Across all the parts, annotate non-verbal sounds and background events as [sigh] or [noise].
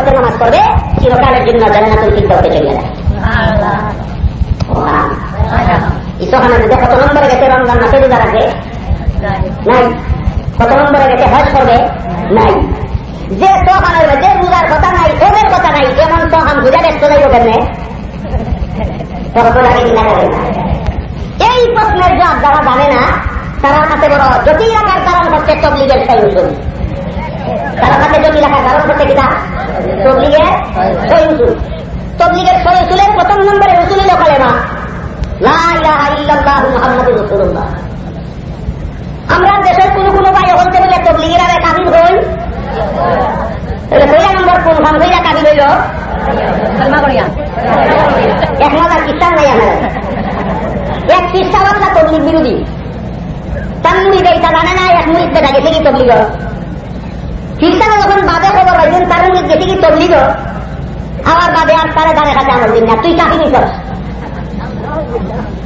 হতে নামাজ পড়বে? চিরকালের জন্য জান্নাতুল ফিরদাউসে চলে যায়। ইসোহানের মধ্যে কত নম্বরে গেছে রমজান মাসে রোজা রাখবে? নাই। কত নম্বরে গেছে হজ করবে? নাই। যে সোহানের মধ্যে রোজার কথা নাই ওদের কথা নাই, এমন সোহান বুঝা ব্যস্ত যাইব কেমনে? এই প্রশ্নের জবাব যারা জানে না, তারা কাছে বড় জটিল আমার কারণ হচ্ছে তবলিগের সেই উসুল। তারা কাছে জটিল রাখার কারণ হচ্ছে কিনা তবলিগের সেই উসুল তবলিগের প্রথম নম্বরে উসুল হল কালেমা আমরা দেশের কোন কোন বাইরে বলতে বলে তবলিগের আরে কাবিল হই কইয়া নম্বর কোন খান কইয়া কাবিল হইল এক মজার খ্রিস্টান নাই আমার এক খ্রিস্টান আমরা তবলিগ বিরোধী তার মুড়ি দেয় তা জানে না, এক মুড়ি দেখা গেছে কি তবলিগ যখন বাদে খবর হয়েছেন তার গেছে কি তবলিগ আবার বাদে আর তারে দাঁড়ে খাতে আমার দিন না তুই চাকরি নিস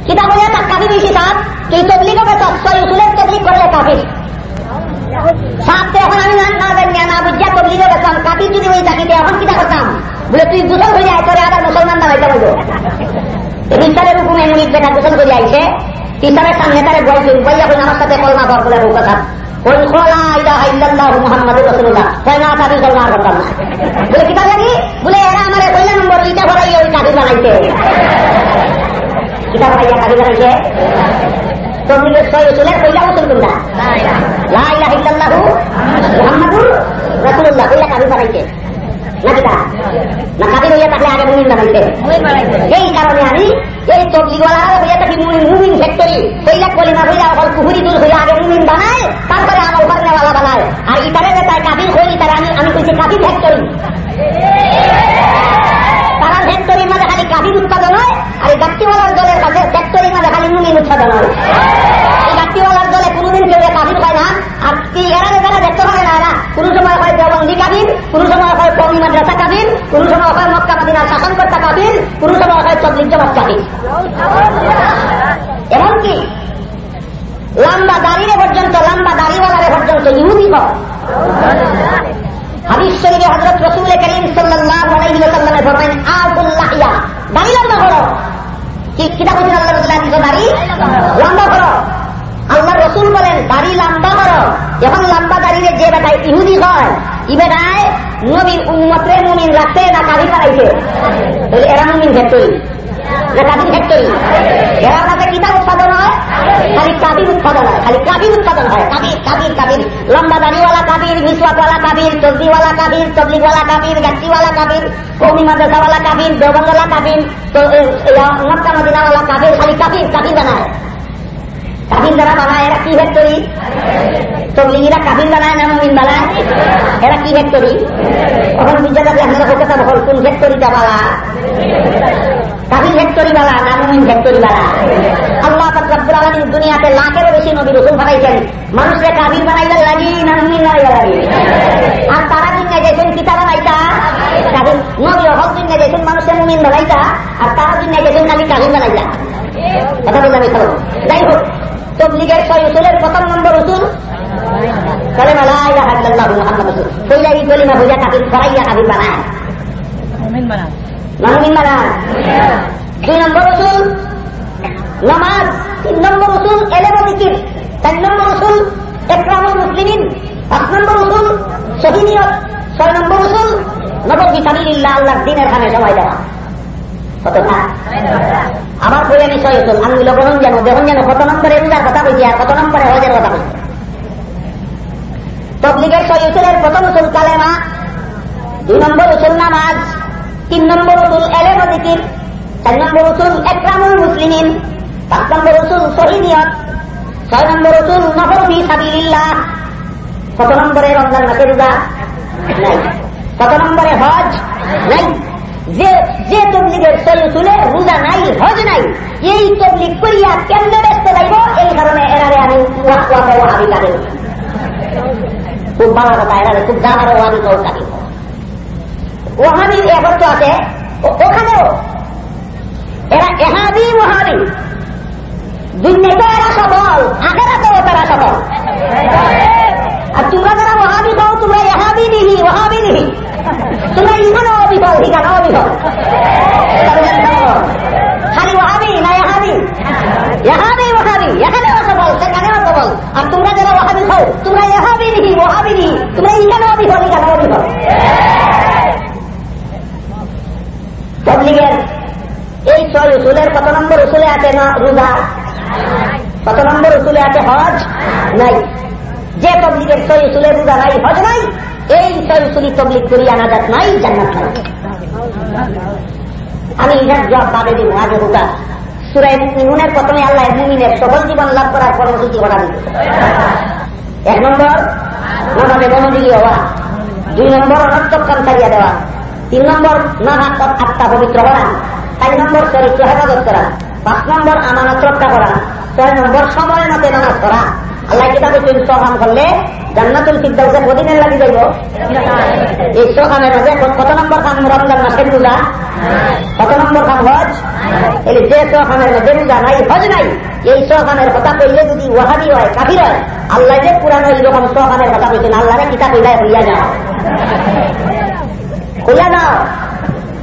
কিতা বলে তার কাবি বেশি সাপ তুই তবলিগ হবে সই উসুলের তবলিগ করলে কাবি সাপকে এখন আমি না না না বুঝিয়া তবলিগ গেছিলাম কাবি যদি ওই চাকরিতে এখন কিতা করতাম বলে তুই গোসল হয়ে যায় তোরে আবার মুসলমান দাঁড়াইতে বলব রিসারের হুকুমে মুনিদ বেটা গোসল করে আইছে টিচারের সামনে তারে বইয়া বলে আমার সাথে কলমা বর বলে কথা না তাবি কলমা করতাম না বলে কিতা লাগি বলে এরা আমারে কইলা নম্বর ইটা ভরাই ওই কাবি বানাইছে কিতা ভাইয়া কাজে বানাইছে তবলিগের ছয় কইলা উসুল কোনটা লা ইলাহা ইল্লাল্লাহু মুহাম্মাদুর রাসূলুল্লাহ কইলা কাজে বানাইছে না কিতা না কাজে হইয়া থাকলে আগে মুমিন বানাইছে এই কারণে আমি এই তবলিগওয়ালা হইয়া মুমিন ফ্যাক্টরি হইয়া অকল আগে মুমিন বানায়, তারপরে বানায়। আর তাই কাবিল হই আমি আমি কইছি কাবিল ফ্যাক্টরি তারা খালি কাবির উৎপাদন হয়, আর এই গাছটিওয়ালার দলের কাছে খালি মুমিন উৎপাদন হয়। এই গাছটিওয়ালার দলে কোনোদিন কেউ কাবির হয় না, আর এরা যারা দেখতে পারে না এরা কোন সময় হয় কোন সময় হয় কমি মাদ্রাসা কাবির সময় হয় মক্কা মাদিনা শাসনকর্তা কোন সময় হয় চব্বিশ জমাত কাবির এমনকি লম্বা দাঁড়িয়ে পর্যন্ত, লম্বা দাঁড়িওয়ালারে পর্যন্ত ইহুদি হয় হাদিস শরীফে হযরত রাসূল করিম সাল্লাল্লাহু আলাইহি ওয়াসাল্লামে ফরমান আবুল্লাহ ইয়া দাড়ি লম্বা করো। কি কিটা বলছেন আল্লাহ রাসূল হাদিসে দাড়ি লম্বা করো। আল্লাহ রসুল বলেন, দাড়ি লম্বা করো। যখন লম্বা দাঁড়িয়ে যে বেটায় ইহুদি হয়, ই বেটায় নবীর উন্মতরে মুমিন রাখছে না বানাইছে তাহলে এরা মুমিন ফ্যাক্টরি। না কাবির ফ্যাক্টরি। এরা উৎপাদন হয়? খালি কাবির উৎপাদন হয়। খালি কাবির উৎপাদন হয়। কাবির কাবির কাবির লম্বা দাড়িওয়ালা কাবির মিসওয়াকওয়ালা কাবির চর্দিওয়ালা কাবির তবলিগওয়ালা কাবির গাছিওয়ালা কাবির কৌমি মাদ্রাসাওয়ালা কাবির দেওবন্দওয়ালা কাবির মক্কা কাবির খালি কাবির কাবির বানায়। কাবির যারা বানায় এরা কি ফ্যাক্টরি? তবলিগিরা কাবির বানায় না, মমিন বানায়? এরা কি ফ্যাক্টরি তখন বুঝে যাবে আপনারা কলকাতা বল, কোন ফ্যাক্টরিটা বালা? কাবির ফ্যাক্টরি বালা না মমিন ফ্যাক্টরি বালা? আল্লাহ রব্বুল আলমিন দুনিয়াতে লাখেরও বেশি নবী রসুল বানাইছেন মানুষকে কাবির বানাইবার লাগি না মমিন বানাইবার লাগি? আর তারা দিনে গেছেন কিতা বানাইতা কাবির নবী হক দিনে গেছেন মানুষের মমিন বানাইতা আর তারা দিনে গেছেন খালি কাবির বানাইতা কথা বললাম যাই হোক তবলিগের ছয় উসুলের প্রথম নম্বর উসুল রাসূল নম্বর উসুল শহীদিয়ত ছয় নম্বর উসুল নবর বিসাবিল্লাহ আল্লাহর দিনের খানে সময় দেওয়া কত না আবার বলে আমি ছয় উসুল আমি গ্রহণ জানো দেখুন যেন কত নম্বরে রোজার কথা বলছি আর কত নম্বরে হজের কথা বলছি তবলিগের উসুলের প্রথম উসুল কালেমা দুই নম্বর উসুল নামাজ, তিন নম্বর উসুল এলেম জিকির, চার নম্বর উসুল একরামুল মুসলিমিন, পাঁচ নম্বর উসুল শহীদিয়ত ছয় নম্বর উসুল নফর ফি সাবিলিল্লাহ, কত নম্বরে রমজান মাসে রোজা? কত নম্বরে হজ? নাই। যে যে তবলিগের উসুলে রোজা নাই, হজ নাই, এই তবলিগ করিয়া কেন্দ্রে ব্যস্ত যাইব এই কারণে এরারে আমি ওয়াহাবি কাদের। খুব ভালো কথা এরারে খুব জানার ওয়াহাবি কৌ কাদের ওহাবির একত্র আছে ওখানেও এরা এহাবি ওহাবি দুনিয়াতে এরা সফল আখেরাতেও তারা সফল আর তোমরা যারা ওহাবি কও তোমরা এহাবি নিহি ওহাবি নিহি তোমরা খালি ওহাবি না এহাবি এহাবি ওহাবি এখানেও সফল সেখানেও আর তোমরা যারা ওহাবি হও, তোমরা এহাবি নিহি ওহাবি নিহি তোমরা ইখানেও বিফল ইখানেও বিফল তবলিগের এই ছয় উসুলের কত নম্বর উসুলে আছে না রোজা? কত নম্বর উসুলে আছে হজ? নাই। যে তবলিগের ছয় উসুলে রোজা নাই, হজ নাই, এই ছয় উসুলি তবলিগ করিয়া নাজাত নাই, জান্নাত আমি ইহার জবাব বাদে দিব আগে রোজা। সুরাই মুমিনের প্রথমে আল্লাহ মুমিনের সবল জীবন লাভ করার কর্মসূচি ঘটা দিতে এক নম্বর মনে মনোযোগী হওয়া। দুই নম্বর অনর্থক্ষণ ছাড়িয়া দেওয়া। তিন নম্বর নানা আত্মা পবিত্র করা। চার নম্বর চরিত্র হেফাজত করা। পাঁচ নম্বর, আমানত রক্ষা করা। ছয় নম্বর, সময় মতে নামাজ করা আল্লাহ কিতাবে তুমি সকাম করলে জান্নাতুল ফিরদাউসের অধীনের লাগি যাইব। এই সকামের মধ্যে কত নম্বর কাম রমজান মাসের রোজা কত নম্বর কাম হজ? এই যে সকামের মধ্যে রোজা নাই, হজ নাই। এই সকামের কথা কইলে যদি ওয়াহাবি হয়, কাফির হয়, আল্লাহ যে পুরানো এইরকম সকামের কথা কইছেন, আল্লাহরে কিতাব কইলায় হইয়া যাও। হইয়া যাও।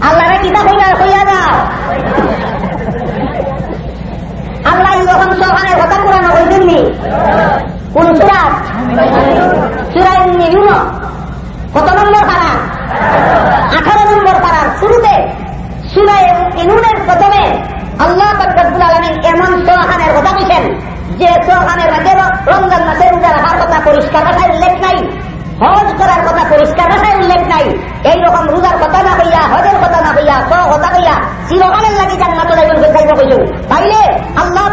আল্লাহরে কিতাব হইয়া হইয়া যাও। আল্লাহ এইরকম সকামের কথা পুরানো কইছেননি কোন সুরাত সুরাই ইউনো কত নম্বর পাড়া? আঠারো নম্বর পাড়ার শুরুতে সুরাই ইনুনের প্রথমে আল্লাহ রব্বুল আলমিন এমন সোহানের কথা বলছেন যে সোহানের মধ্যে রমজান মাসে রোজা রাখার কথা, পরিষ্কার ভাষায় উল্লেখ নাই, হজ করার কথা, পরিষ্কার ভাষায় উল্লেখ নাই। এইরকম রোজার কথা না হইয়া হজের কথা হইয়া স কথা হইয়া চিরকালের লাগি জান্নাত লাইবেন হইতাইব কইছেন তাইলে আল্লাহ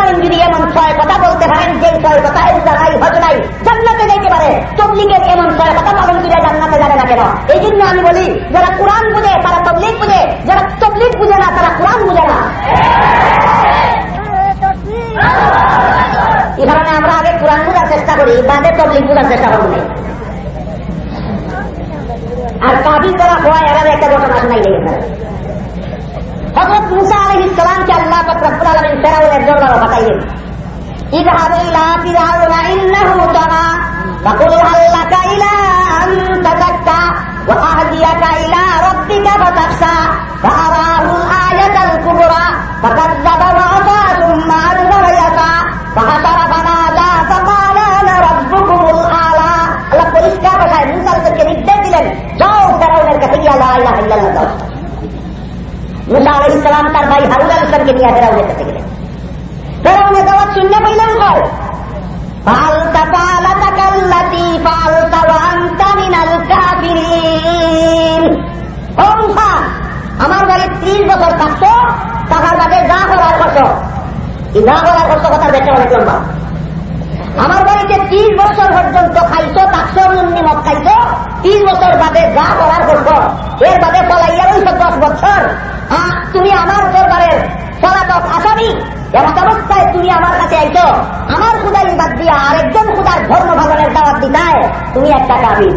আলমিন যদি এমন ছয় কথা বলতে পারেন যে ছয় কথা রোজা নাই, হজ নাই, জান্নাতে যাইতে পারে, তবলিগের এমন ছয় কথা পালন করে জান্নাতে যাবে না কেন? এই জন্য আমি বলি, যারা কোরআন বুঝে, তারা তবলিগ বুঝে, যারা তবলিগ বুঝে না, তারা কোরআন বুঝে না। এই কারণে আমরা আগে কোরআন বোঝার চেষ্টা করি, বাদে তবলিগ বোঝার চেষ্টা করব। قال من تناول الذرة فطيب اذهب إلى فرعون إنه طغى فقل هل لك إلى أن تزكى. وأهديك إلى ربك فتخشى. সালাম তার ভাই হারুন আলাইহিস সালামকে নিয়ে ফেরাউনের কাছে গেলেন ফেরাউনের দাওয়াত শূন্য পাইলেন কয় فعلت فعلتك التي فعلت وأنت من الكافرين ও মুসা আমার বাড়ি ত্রিশ বছর থাকতো তাহার বাদে যা করার করছো এই যা করার করছো কথা দেখতে অনেক লম্বা আমার বাড়িতে ত্রিশ বছর পর্যন্ত খাইছো তাকশো নিমক খাইছো, তিন বছর বাদে যা করার করছ এর বাদে পলাইয়া রইছ দশ বছর। তুমি আমার দরবারের পলাতক আসামি এমত অবস্থায় তুমি আমার কাছে আইছো। আমার খুদাই বাদ দিয়া আরেকজন খুদার ধর্ম ভবনের দাওয়াত দিতায়, তুমি একটা কাবি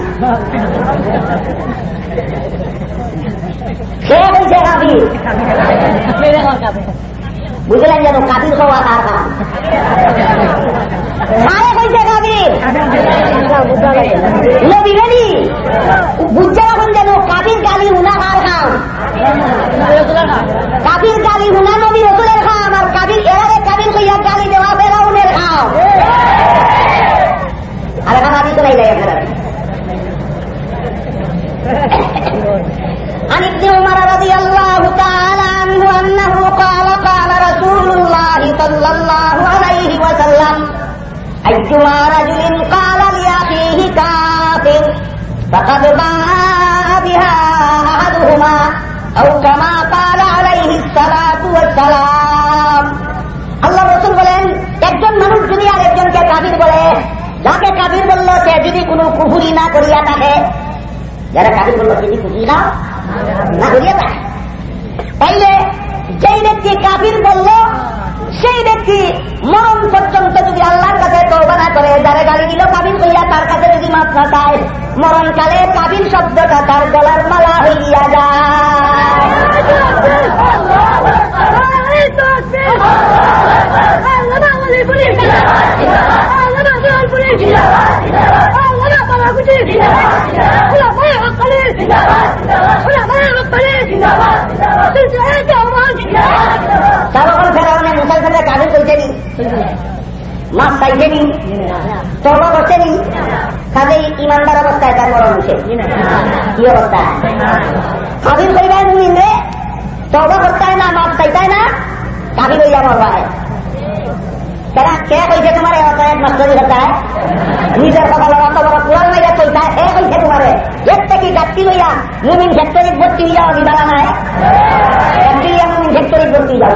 সে হয়েছে কাবি বুঝলেন যেন কাবির হওয়া কার কাম? মারে হয়েছে কাবির? [laughs] নবী বুঝছে فقد باء بها أحدهما أو كما قال عليه الصلاة والسلام আল্লাহ রসুল বলেন একজন মানুষ যদি আর একজনকে কাবির বলে যাকে কাবির বলল সে যদি কোনো কুহুরি না করিয়া থাকে যারা কাবির বলল যদি কুহুরি না না করিয়া থাকে তাইলে যেই ব্যক্তি কাবির বলল সেই ব্যক্তি মরণ পর্যন্ত যদি আল্লাহর কাছে তৌবা না করে যারা গালি দিল কাবির হইয়া তার কাছে যদি মাছ না চায় মরণকালে কাবির শব্দটা তার গলার মালা হইয়া যায়। ফেরাউনে মুসার ফেরা কাজে চলছেনি মাছ চাইছেনি তর্ক করছেনি কাজেই ইমানদার অবস্থায় তার মরণ হচ্ছে কি অবস্থা? কাবির করিবার মুমিনে তর্ক করতে না মাছ চাইতে না কাবির হইয়া মরবায় তারা কে কইছে তোমার? নিজের হে কইছে। লইয়া মুমিন ফ্যাক্টরি ভর্তি হইয়া নাই। ফ্যাক্টরি মুমিন ফ্যাক্টরি ভর্তি যাও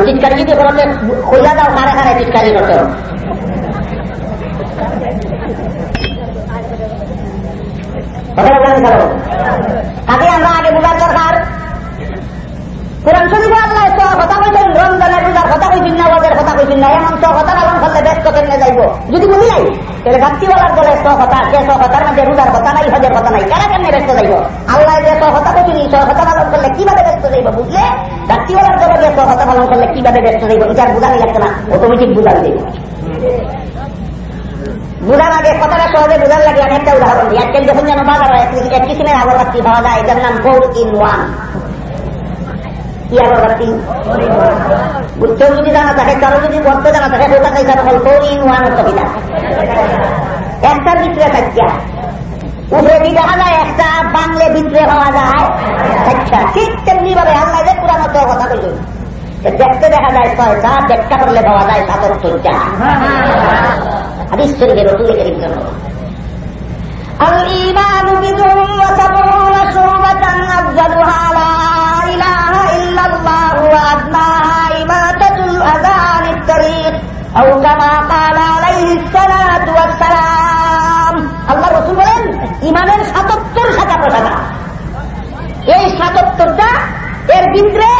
চিৎকারি যদি করতে খোলা দাও কারে কারে চিৎকারি করতে কাজে আমরা আগে বোঝার দরকার কোরআন শরীফে আল্লাহ তো কথা কইছেন রমজানের রোজার কথা কইছেন না কথা কইছেন না এমন তো কথা করলে যাইব যদি বলি নাই তাহলে গাছটিওয়ালার দলে স কথা সে স কথার মধ্যে রোজার কথা নাই, হজের কথা নাই কারা কেমনে ব্যস্ত যাইব? আল্লাহ যে স কথা কইছেন স কথা পালন করলে কীভাবে ব্যস্ত যাইব বুঝলে? গাছটিওয়ালার দলে যে স কথা পালন করলে কীভাবে ব্যস্ত যাইব এটার বুঝানি লাগছে না অটোমেটিক বুঝানি যাইব। বুঝার আগে কথাটা সহজে বুঝার লাগে, আমি একটা উদাহরণ দিই। আজকাল যখন যেন বাজার এক কিসিমের আগরবাতি পাওয়া যায় এটার নাম ফোর ইন ওয়ান। কি আগরবাতি কেউ যদি জানা থাকে কারো যদি বলতে জানা থাকে ওটা তাই তারা ফোর ইন ওয়ান কবিতা একটার ভিতরে থাকিয়া উপরে দিয়ে দেখা যায় একটা বাংলে ভিতরে পাওয়া যায় আচ্ছা ঠিক তেমনি ভাবে আল্লাহ যে পুরানো তো কথা বলি দেখতে দেখা যায় ছয়টা ব্যাখ্যা করলে পাওয়া যায় সাতাত্তরটা হাদিস শরীফের রসুল করিম الإيمان بضع وسبعون شعبة أفضلها لا إله إلا الله وأدناها إماتة الأذى عن الطريق أو كما قال عليه الصلاة والسلام আল্লাহ রসুল বলেন ইমানের সাতাত্তর শাখা প্রশাখা এই সাতাত্তরটা এর ভিতরে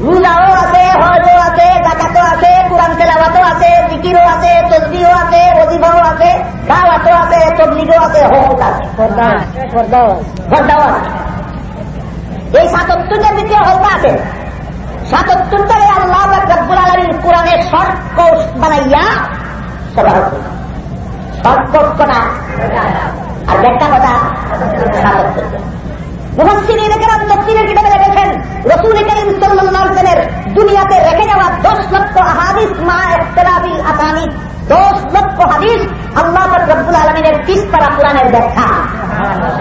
রুজাও আছে হজও আছে জাকাতও আছে কোরআন তেলাওয়াতও আছে জিকিরও আছে তসবিও আছে অজিবাও আছে দাওয়াতও আছে তবলিগও আছে হক আছে পর্দাও আছে এই সাতাত্তরটার ভিতরে হলকা আছে। সাতাত্তরটারে আল্লাহ রব্বুল আলমীর কোরআনের শর্ট কোর্স বানাইয়া সবা হচ্ছে শর্ট কোর্স কটা? আর ব্যাখ্যা কটা সাতাত্তর রসুল করিম সাল্লামের দুনিয়াতে রেখে যাওয়া দশ লক্ষ হাদিস মা ইখতলাফিল আসানি, দশ লক্ষ হাদিস আল্লাহ রব্বুল আলমিনের তিস পারা পুরাণের ব্যাখ্যা।